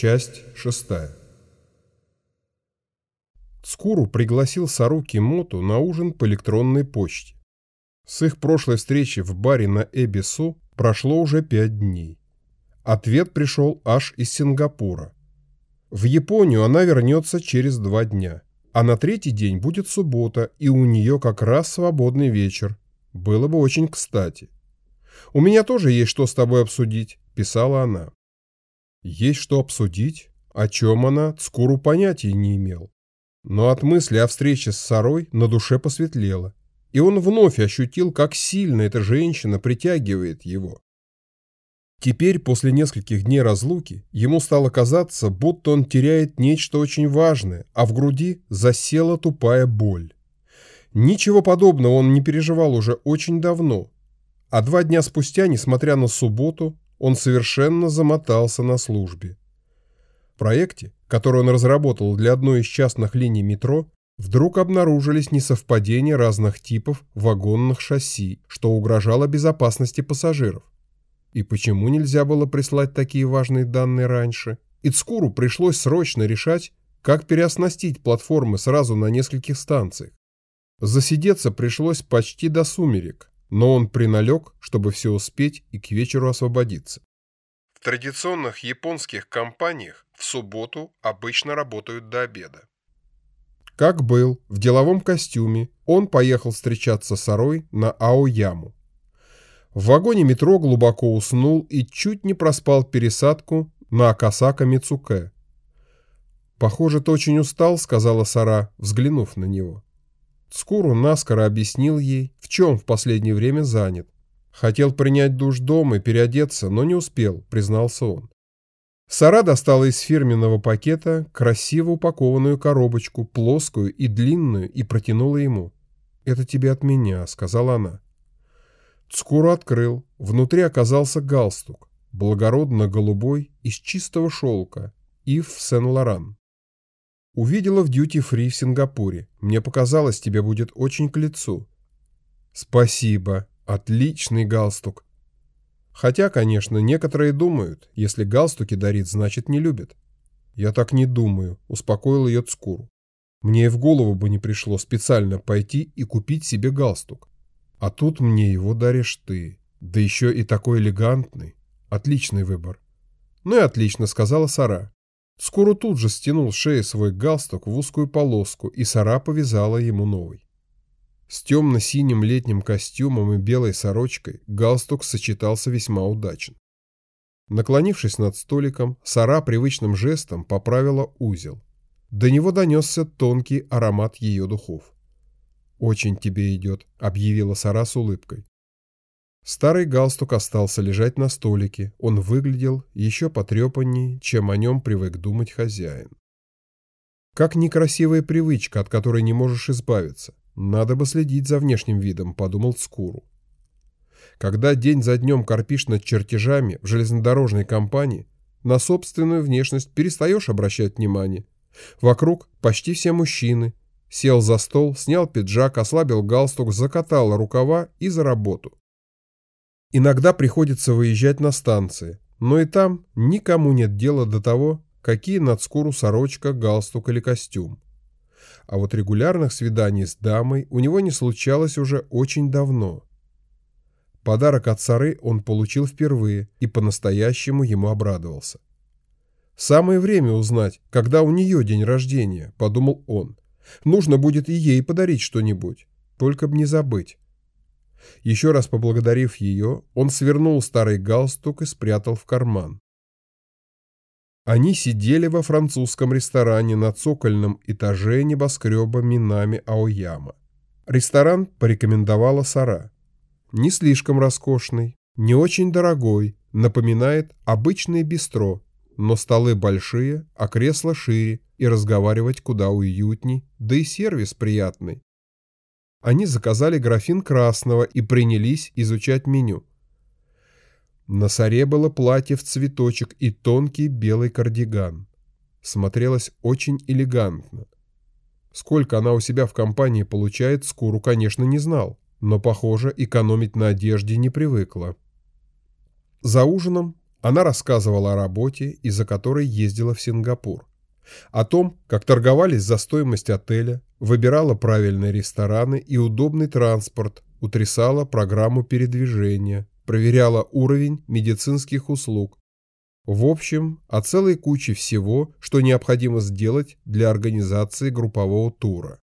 Часть шестая. Скуру пригласил Сару Кимоту на ужин по электронной почте. С их прошлой встречи в баре на Эбису прошло уже пять дней. Ответ пришел аж из Сингапура. В Японию она вернется через два дня, а на третий день будет суббота, и у нее как раз свободный вечер. Было бы очень кстати. «У меня тоже есть что с тобой обсудить», – писала она. Есть что обсудить, о чем она Цкуру понятия не имел. Но от мысли о встрече с Сарой на душе посветлело, и он вновь ощутил, как сильно эта женщина притягивает его. Теперь, после нескольких дней разлуки, ему стало казаться, будто он теряет нечто очень важное, а в груди засела тупая боль. Ничего подобного он не переживал уже очень давно, а два дня спустя, несмотря на субботу, он совершенно замотался на службе. В проекте, который он разработал для одной из частных линий метро, вдруг обнаружились несовпадения разных типов вагонных шасси, что угрожало безопасности пассажиров. И почему нельзя было прислать такие важные данные раньше? Ицкуру пришлось срочно решать, как переоснастить платформы сразу на нескольких станциях. Засидеться пришлось почти до сумерек, но он приналег, чтобы все успеть и к вечеру освободиться. В традиционных японских компаниях в субботу обычно работают до обеда. Как был, в деловом костюме, он поехал встречаться с Арой на Аояму. В вагоне метро глубоко уснул и чуть не проспал пересадку на Акасака Мицуке. «Похоже, ты очень устал», — сказала Сара, взглянув на него. Скуру наскоро объяснил ей, в чем в последнее время занят. Хотел принять душ дома и переодеться, но не успел, признался он. Сара достала из фирменного пакета красиво упакованную коробочку, плоскую и длинную, и протянула ему. «Это тебе от меня», — сказала она. Цкуру открыл. Внутри оказался галстук, благородно-голубой, из чистого шелка, Ив Сен-Лоран. Увидела в дьюти-фри в Сингапуре. Мне показалось, тебе будет очень к лицу. Спасибо. Отличный галстук. Хотя, конечно, некоторые думают, если галстуки дарит, значит не любит. Я так не думаю, успокоил ее Цкуру. Мне и в голову бы не пришло специально пойти и купить себе галстук. А тут мне его даришь ты. Да еще и такой элегантный. Отличный выбор. Ну и отлично, сказала Сара. Скоро тут же стянул с шеи свой галстук в узкую полоску, и Сара повязала ему новый. С темно-синим летним костюмом и белой сорочкой галстук сочетался весьма удачно. Наклонившись над столиком, Сара привычным жестом поправила узел. До него донесся тонкий аромат ее духов. «Очень тебе идет», — объявила Сара с улыбкой. Старый галстук остался лежать на столике, он выглядел еще потрепаннее, чем о нем привык думать хозяин. Как некрасивая привычка, от которой не можешь избавиться. Надо бы следить за внешним видом, подумал Скуру. Когда день за днем корпишь над чертежами в железнодорожной компании, на собственную внешность перестаешь обращать внимание. Вокруг почти все мужчины. Сел за стол, снял пиджак, ослабил галстук, закатал рукава и за работу. Иногда приходится выезжать на станции, но и там никому нет дела до того, какие над скуру сорочка, галстук или костюм. А вот регулярных свиданий с дамой у него не случалось уже очень давно. Подарок от Сары он получил впервые и по-настоящему ему обрадовался. «Самое время узнать, когда у нее день рождения», — подумал он. «Нужно будет и ей подарить что-нибудь, только б не забыть». Еще раз поблагодарив ее, он свернул старый галстук и спрятал в карман. Они сидели во французском ресторане на цокольном этаже небоскреба Минами Аояма. Ресторан порекомендовала Сара. Не слишком роскошный, не очень дорогой, напоминает обычное бистро, но столы большие, а кресла шире и разговаривать куда уютней, да и сервис приятный. Они заказали графин красного и принялись изучать меню. На Саре было платье в цветочек и тонкий белый кардиган. Смотрелось очень элегантно. Сколько она у себя в компании получает, Скуру, конечно, не знал, но, похоже, экономить на одежде не привыкла. За ужином Она рассказывала о работе, из-за которой ездила в Сингапур. О том, как торговались за стоимость отеля, выбирала правильные рестораны и удобный транспорт, утрясала программу передвижения, проверяла уровень медицинских услуг. В общем, о целой куче всего, что необходимо сделать для организации группового тура.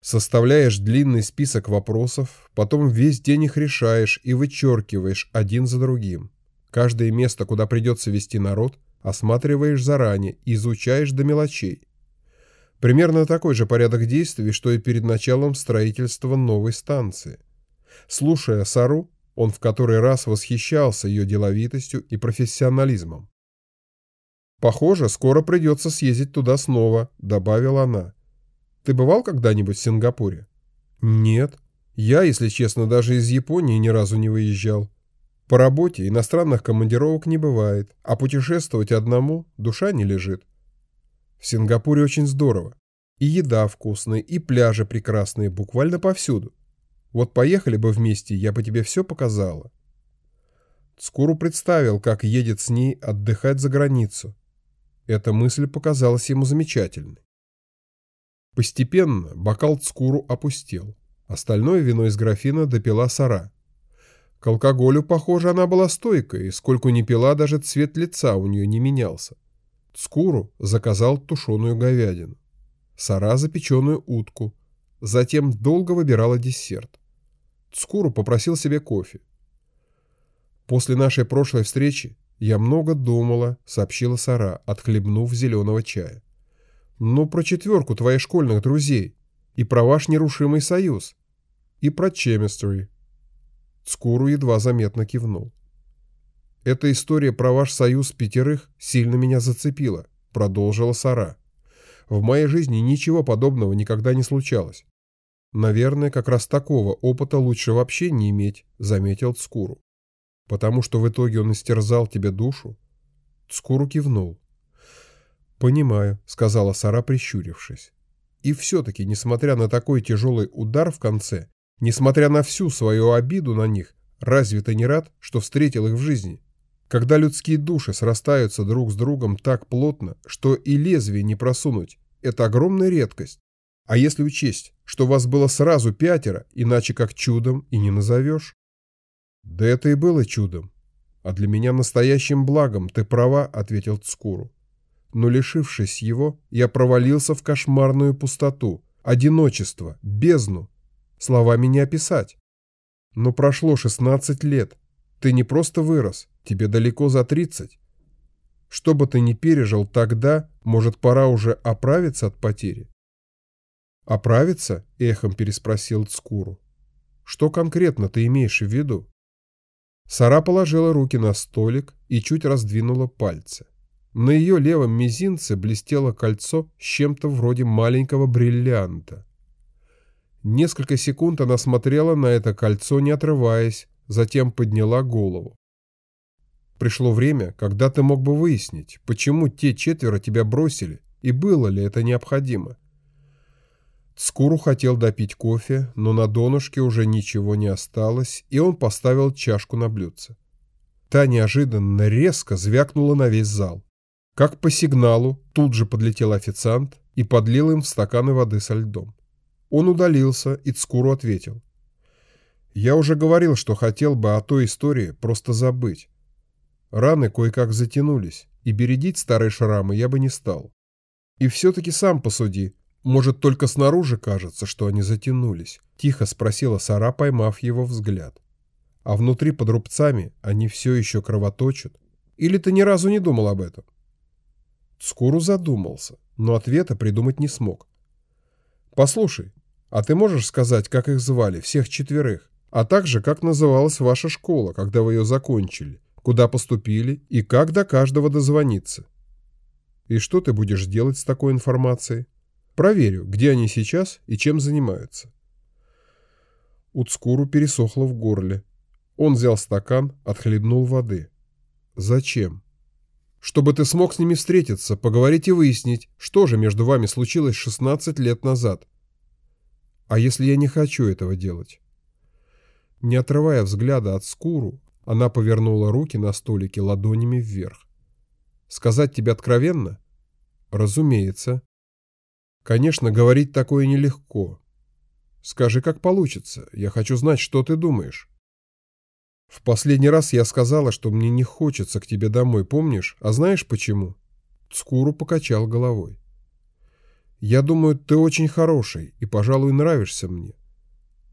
Составляешь длинный список вопросов, потом весь день их решаешь и вычеркиваешь один за другим. Каждое место, куда придется вести народ, осматриваешь заранее, изучаешь до мелочей. Примерно такой же порядок действий, что и перед началом строительства новой станции. Слушая Сару, он в который раз восхищался ее деловитостью и профессионализмом. «Похоже, скоро придется съездить туда снова», — добавила она. Ты бывал когда-нибудь в Сингапуре? Нет. Я, если честно, даже из Японии ни разу не выезжал. По работе иностранных командировок не бывает, а путешествовать одному душа не лежит. В Сингапуре очень здорово. И еда вкусная, и пляжи прекрасные, буквально повсюду. Вот поехали бы вместе, я бы тебе все показала. Скуру представил, как едет с ней отдыхать за границу. Эта мысль показалась ему замечательной. Постепенно бокал цкуру опустел. Остальное вино из графина допила Сара. К алкоголю, похоже, она была стойкой, и сколько не пила, даже цвет лица у нее не менялся. Цкуру заказал тушеную говядину. Сара запеченную утку. Затем долго выбирала десерт. Цкуру попросил себе кофе. «После нашей прошлой встречи я много думала», — сообщила Сара, отхлебнув зеленого чая. Ну, про четверку твоих школьных друзей. И про ваш нерушимый союз. И про Chemistry. Скуру едва заметно кивнул. Эта история про ваш союз пятерых сильно меня зацепила, продолжила Сара. В моей жизни ничего подобного никогда не случалось. Наверное, как раз такого опыта лучше вообще не иметь, заметил Цкуру. Потому что в итоге он истерзал тебе душу. Цкуру кивнул. «Понимаю», — сказала Сара, прищурившись. И все-таки, несмотря на такой тяжелый удар в конце, несмотря на всю свою обиду на них, разве ты не рад, что встретил их в жизни? Когда людские души срастаются друг с другом так плотно, что и лезвие не просунуть, это огромная редкость. А если учесть, что вас было сразу пятеро, иначе как чудом и не назовешь? Да это и было чудом. А для меня настоящим благом, ты права, ответил Цкуру но лишившись его, я провалился в кошмарную пустоту, одиночество, бездну. Словами не описать. Но прошло 16 лет. Ты не просто вырос, тебе далеко за 30. Что бы ты ни пережил тогда, может, пора уже оправиться от потери? «Оправиться?» — эхом переспросил Цкуру. «Что конкретно ты имеешь в виду?» Сара положила руки на столик и чуть раздвинула пальцы. На ее левом мизинце блестело кольцо с чем-то вроде маленького бриллианта. Несколько секунд она смотрела на это кольцо, не отрываясь, затем подняла голову. Пришло время, когда ты мог бы выяснить, почему те четверо тебя бросили, и было ли это необходимо. Скуру хотел допить кофе, но на донышке уже ничего не осталось, и он поставил чашку на блюдце. Та неожиданно резко звякнула на весь зал. Как по сигналу, тут же подлетел официант и подлил им в стаканы воды со льдом. Он удалился, и Цкуру ответил. «Я уже говорил, что хотел бы о той истории просто забыть. Раны кое-как затянулись, и бередить старые шрамы я бы не стал. И все-таки сам посуди, может, только снаружи кажется, что они затянулись?» Тихо спросила Сара, поймав его взгляд. «А внутри под рубцами они все еще кровоточат? Или ты ни разу не думал об этом?» Скуру задумался, но ответа придумать не смог. «Послушай, а ты можешь сказать, как их звали, всех четверых, а также, как называлась ваша школа, когда вы ее закончили, куда поступили и как до каждого дозвониться? И что ты будешь делать с такой информацией? Проверю, где они сейчас и чем занимаются». Уцкуру пересохло в горле. Он взял стакан, отхлебнул воды. «Зачем?» чтобы ты смог с ними встретиться, поговорить и выяснить, что же между вами случилось 16 лет назад. А если я не хочу этого делать? Не отрывая взгляда от Скуру, Она повернула руки на столике ладонями вверх. Сказать тебе откровенно? Разумеется. Конечно, говорить такое нелегко. Скажи, как получится. Я хочу знать, что ты думаешь. В последний раз я сказала, что мне не хочется к тебе домой, помнишь? А знаешь почему? Цкуру покачал головой. Я думаю, ты очень хороший и, пожалуй, нравишься мне.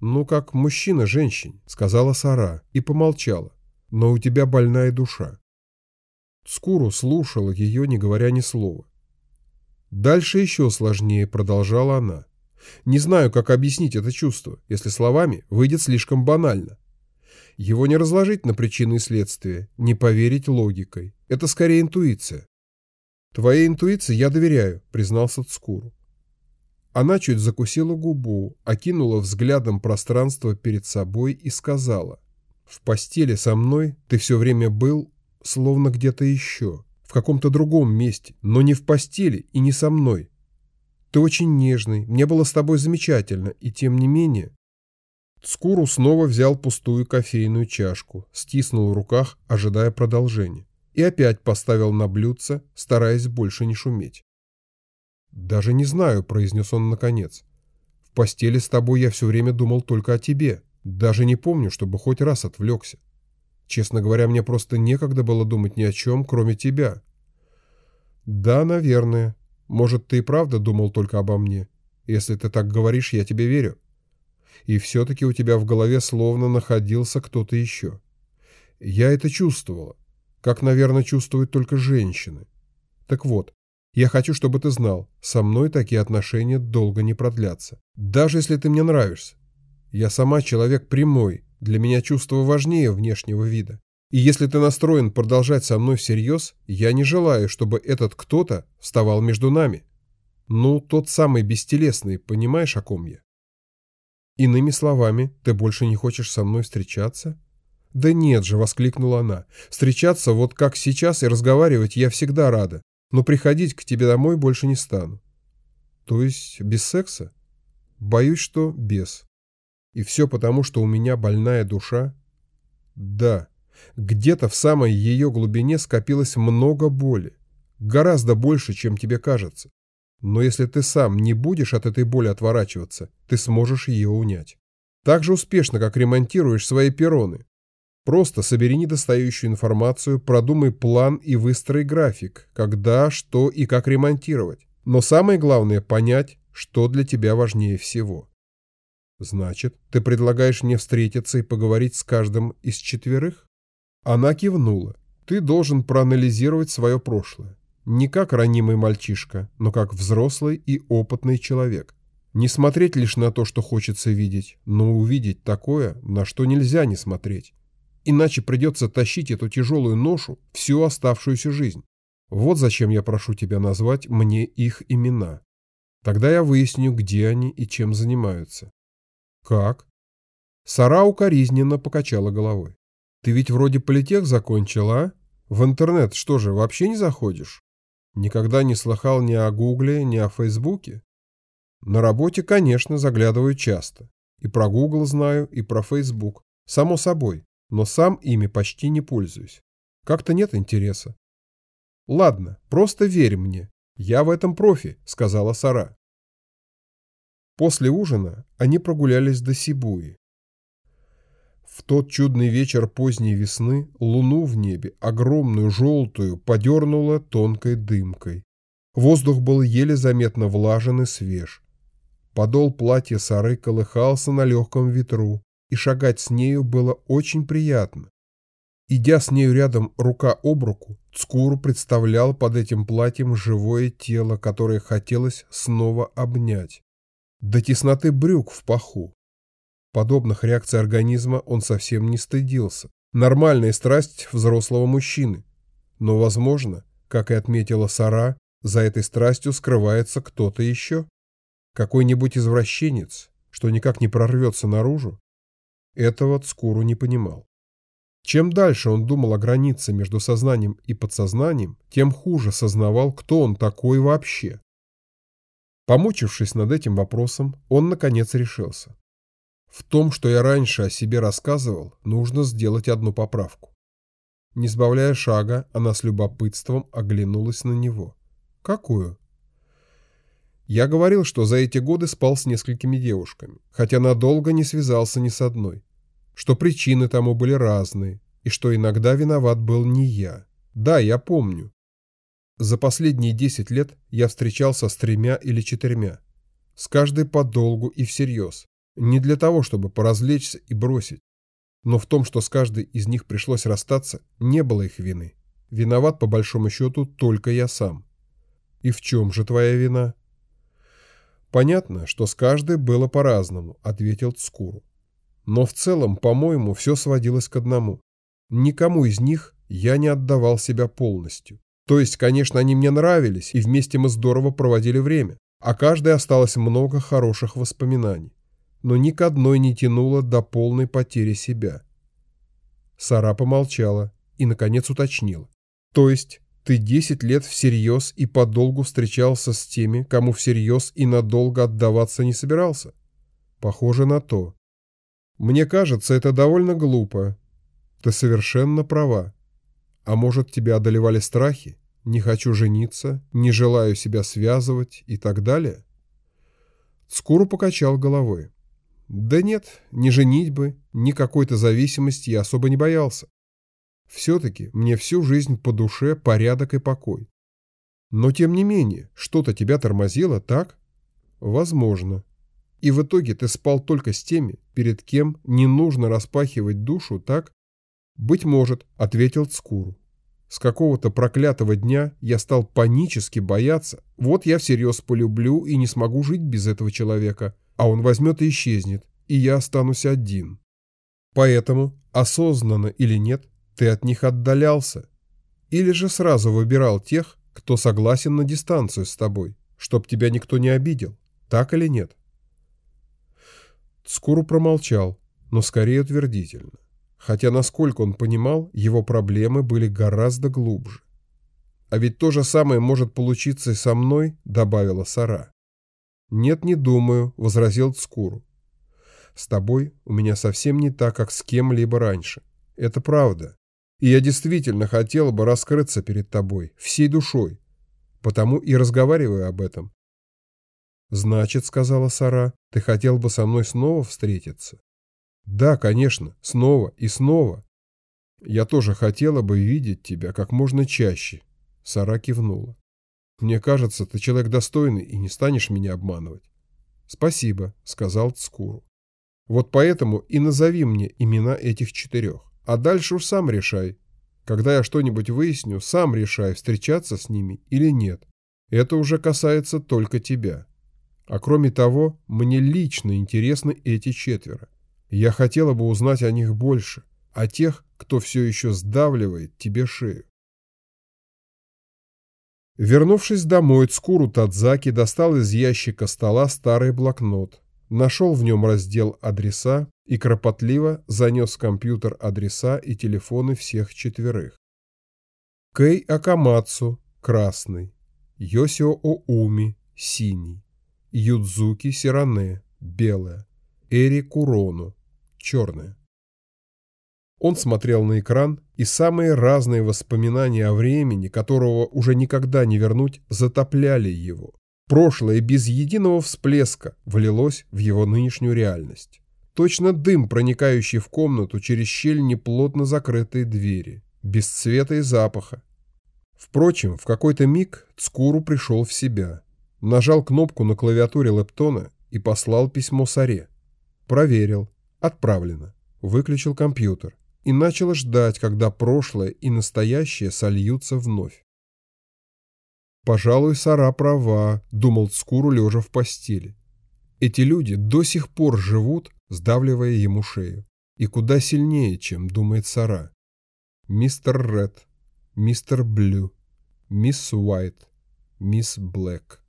Ну, как мужчина женщине, сказала Сара и помолчала. Но у тебя больная душа. Цкуру слушала ее, не говоря ни слова. Дальше еще сложнее, продолжала она. Не знаю, как объяснить это чувство, если словами выйдет слишком банально. Его не разложить на причины и следствия, не поверить логикой. Это скорее интуиция. «Твоей интуиции я доверяю», — признался Цкуру. Она чуть закусила губу, окинула взглядом пространство перед собой и сказала. «В постели со мной ты все время был, словно где-то еще, в каком-то другом месте, но не в постели и не со мной. Ты очень нежный, мне было с тобой замечательно, и тем не менее...» Скуру снова взял пустую кофейную чашку, стиснул в руках, ожидая продолжения, и опять поставил на блюдце, стараясь больше не шуметь. «Даже не знаю», — произнес он наконец. «В постели с тобой я все время думал только о тебе. Даже не помню, чтобы хоть раз отвлекся. Честно говоря, мне просто некогда было думать ни о чем, кроме тебя». «Да, наверное. Может, ты и правда думал только обо мне. Если ты так говоришь, я тебе верю и все-таки у тебя в голове словно находился кто-то еще. Я это чувствовала, как, наверное, чувствуют только женщины. Так вот, я хочу, чтобы ты знал, со мной такие отношения долго не продлятся. Даже если ты мне нравишься. Я сама человек прямой, для меня чувство важнее внешнего вида. И если ты настроен продолжать со мной всерьез, я не желаю, чтобы этот кто-то вставал между нами. Ну, тот самый бестелесный, понимаешь, о ком я? Иными словами, ты больше не хочешь со мной встречаться? Да нет же, воскликнула она. Встречаться вот как сейчас и разговаривать я всегда рада, но приходить к тебе домой больше не стану. То есть без секса? Боюсь, что без. И все потому, что у меня больная душа? Да, где-то в самой ее глубине скопилось много боли. Гораздо больше, чем тебе кажется. Но если ты сам не будешь от этой боли отворачиваться, ты сможешь ее унять. Так же успешно, как ремонтируешь свои перроны. Просто собери недостающую информацию, продумай план и выстрой график, когда, что и как ремонтировать. Но самое главное – понять, что для тебя важнее всего. Значит, ты предлагаешь мне встретиться и поговорить с каждым из четверых? Она кивнула. Ты должен проанализировать свое прошлое. Не как ранимый мальчишка, но как взрослый и опытный человек. Не смотреть лишь на то, что хочется видеть, но увидеть такое, на что нельзя не смотреть. Иначе придется тащить эту тяжелую ношу всю оставшуюся жизнь. Вот зачем я прошу тебя назвать мне их имена. Тогда я выясню, где они и чем занимаются. Как? Сара укоризненно покачала головой. Ты ведь вроде политех закончила, а? В интернет что же, вообще не заходишь? Никогда не слыхал ни о Гугле, ни о Фейсбуке? На работе, конечно, заглядываю часто. И про Гугл знаю, и про Фейсбук. Само собой, но сам ими почти не пользуюсь. Как-то нет интереса. Ладно, просто верь мне. Я в этом профи, сказала Сара. После ужина они прогулялись до Сибуи. В тот чудный вечер поздней весны луну в небе, огромную желтую, подернуло тонкой дымкой. Воздух был еле заметно влажен и свеж. Подол платья Сары колыхался на легком ветру, и шагать с нею было очень приятно. Идя с нею рядом рука об руку, Цкуру представлял под этим платьем живое тело, которое хотелось снова обнять. До тесноты брюк в паху. Подобных реакций организма он совсем не стыдился. Нормальная страсть взрослого мужчины. Но, возможно, как и отметила Сара, за этой страстью скрывается кто-то еще. Какой-нибудь извращенец, что никак не прорвется наружу. Этого Цкуру не понимал. Чем дальше он думал о границе между сознанием и подсознанием, тем хуже сознавал, кто он такой вообще. Помучившись над этим вопросом, он наконец решился. В том, что я раньше о себе рассказывал, нужно сделать одну поправку. Не сбавляя шага, она с любопытством оглянулась на него. Какую? Я говорил, что за эти годы спал с несколькими девушками, хотя надолго не связался ни с одной. Что причины тому были разные, и что иногда виноват был не я. Да, я помню. За последние десять лет я встречался с тремя или четырьмя. С каждой подолгу и всерьез. Не для того, чтобы поразвлечься и бросить. Но в том, что с каждой из них пришлось расстаться, не было их вины. Виноват, по большому счету, только я сам. И в чем же твоя вина? «Понятно, что с каждой было по-разному», — ответил Цкуру. «Но в целом, по-моему, все сводилось к одному. Никому из них я не отдавал себя полностью. То есть, конечно, они мне нравились, и вместе мы здорово проводили время, а каждой осталось много хороших воспоминаний. Но ни к одной не тянуло до полной потери себя». Сара помолчала и, наконец, уточнила. «То есть ты десять лет всерьез и подолгу встречался с теми, кому всерьез и надолго отдаваться не собирался? Похоже на то. Мне кажется, это довольно глупо. Ты совершенно права. А может, тебя одолевали страхи? Не хочу жениться, не желаю себя связывать и так далее? Скуру покачал головой. Да нет, ни женитьбы, ни какой-то зависимости я особо не боялся. Все-таки мне всю жизнь по душе порядок и покой. Но тем не менее, что-то тебя тормозило, так? Возможно. И в итоге ты спал только с теми, перед кем не нужно распахивать душу, так? Быть может, ответил Цкуру. С какого-то проклятого дня я стал панически бояться. Вот я всерьез полюблю и не смогу жить без этого человека, а он возьмет и исчезнет, и я останусь один. Поэтому, осознанно или нет, ты от них отдалялся? Или же сразу выбирал тех, кто согласен на дистанцию с тобой, чтоб тебя никто не обидел? Так или нет? Скуру промолчал, но скорее утвердительно. Хотя, насколько он понимал, его проблемы были гораздо глубже. «А ведь то же самое может получиться и со мной», — добавила Сара. «Нет, не думаю», — возразил Цкуру. «С тобой у меня совсем не так, как с кем-либо раньше. Это правда. И я действительно хотела бы раскрыться перед тобой, всей душой. Потому и разговариваю об этом. «Значит, — сказала Сара, — ты хотел бы со мной снова встретиться?» «Да, конечно, снова и снова. Я тоже хотела бы видеть тебя как можно чаще», — Сара кивнула. «Мне кажется, ты человек достойный и не станешь меня обманывать». «Спасибо», — сказал Цкуру. «Вот поэтому и назови мне имена этих четырех. А дальше уж сам решай. Когда я что-нибудь выясню, сам решай, встречаться с ними или нет. Это уже касается только тебя. А кроме того, мне лично интересны эти четверо. Я хотела бы узнать о них больше, о тех, кто все еще сдавливает тебе шею. Вернувшись домой, Цкуру Тадзаки достал из ящика стола старый блокнот, нашел в нем раздел «Адреса» и кропотливо занес в компьютер адреса и телефоны всех четверых. Кей Акамацу – красный, Йосио Оуми – синий, Юдзуки Сиране – белая, Эри Курону – черная. Он смотрел на экран, и самые разные воспоминания о времени, которого уже никогда не вернуть, затопляли его. Прошлое без единого всплеска влилось в его нынешнюю реальность. Точно дым, проникающий в комнату через щель неплотно закрытой двери, без цвета и запаха. Впрочем, в какой-то миг Цкуру пришел в себя. Нажал кнопку на клавиатуре лэптона и послал письмо Саре. Проверил. Отправлено. Выключил компьютер. И начал ждать, когда прошлое и настоящее сольются вновь. «Пожалуй, Сара права», — думал Цкуру, лежа в постели. «Эти люди до сих пор живут, сдавливая ему шею. И куда сильнее, чем думает Сара. Мистер Ред, мистер Блю, мисс Уайт, мисс Блэк».